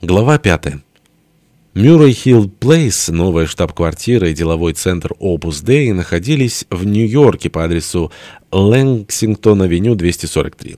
Глава 5. Мюррей-Хилл Плейс, новая штаб-квартира и деловой центр Opus Dei находились в Нью-Йорке по адресу Лексингтон Авеню 243.